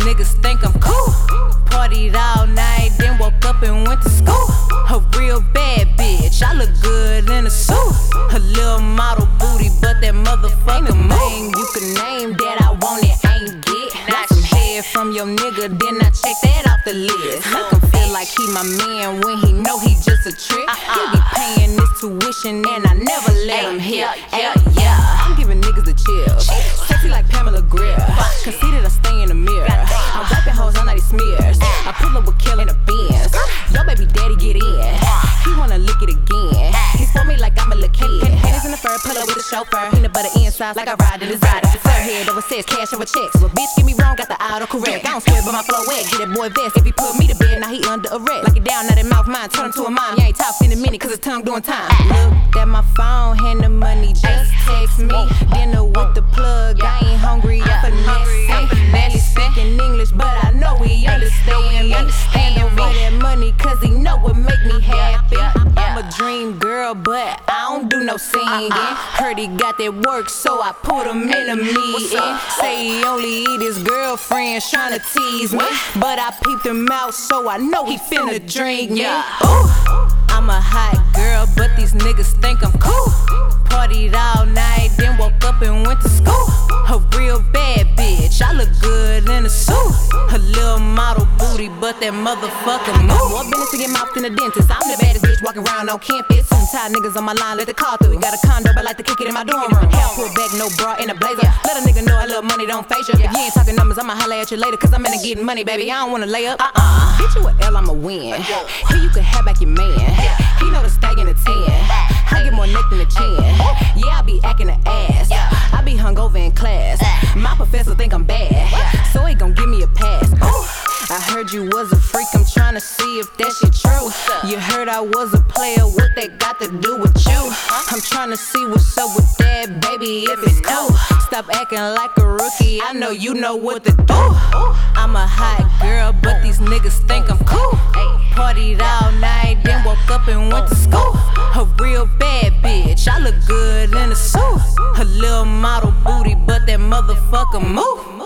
niggas think I'm cool. Partied all night, then woke up and went to school. A real bad bitch, I look good in a suit. A little model booty, but that motherfucker man you can name that I want it, ain't get. Want some head from your nigga, then I check that off the list. Make him feel like he my man when he know he just a trick. Uh-uh. He be paying this tuition and I never let him hit. Yeah, yeah. I'm giving niggas the chill. Sexy like Pamela Grier. I pull up with kill in the bins. Yo, baby daddy, get in. He wanna lick it again. He for me like I'm a little kid. Hands in the fur, pull up with the chauffeur. Peanut butter inside like I ride in his rider. Fair head over says cash over checks. Well, bitch, get me wrong, got the auto correct. I don't swear, but my flow wet. Get that boy vest. If he put me to bed, now he under arrest. Like it down, now that mouth mine, turn him to a mime. You ain't talking in a minute, cause his tongue doing time. Look at my phone, hand the money, just text me. Dinner with the plug, I ain't hungry, I no singing. Heard he got that work, so I put him in a meeting. Say he only eat his girlfriends tryna tease me. But I peeped him out, so I know he finna drink me. Ooh, I'm a hot girl, but these niggas think I'm cool. Partied all night, then woke up and went to school. A real bad bitch, I look good in a suit. A little model booty, but that motherfucker move. More business to get mouth than a dentist. I'm the baddest bitch walking around on campus. Some tired niggas on my line, let the car through. Got a condo, but like to kick it in my dorm room. Hair pulled back, no bra, and a blazer. Let a nigga know I love money don't phase you. If you ain't talking numbers, I'ma holla at you later. Cause I'm into getting money, baby. I don't wanna lay up. Uh uh. Get you a L, I'ma win. Here you can have back your man. Heard you was a freak. I'm tryna see if that shit true. You heard I was a player. What that got to do with you? I'm tryna see what's up with that, baby. If it's cool, stop acting like a rookie. I know you know what to do. I'm a hot girl, but these niggas think I'm cool. Partied all night, then woke up and went to school. A real bad bitch, I look good in a suit. A little model booty, but that motherfucker move.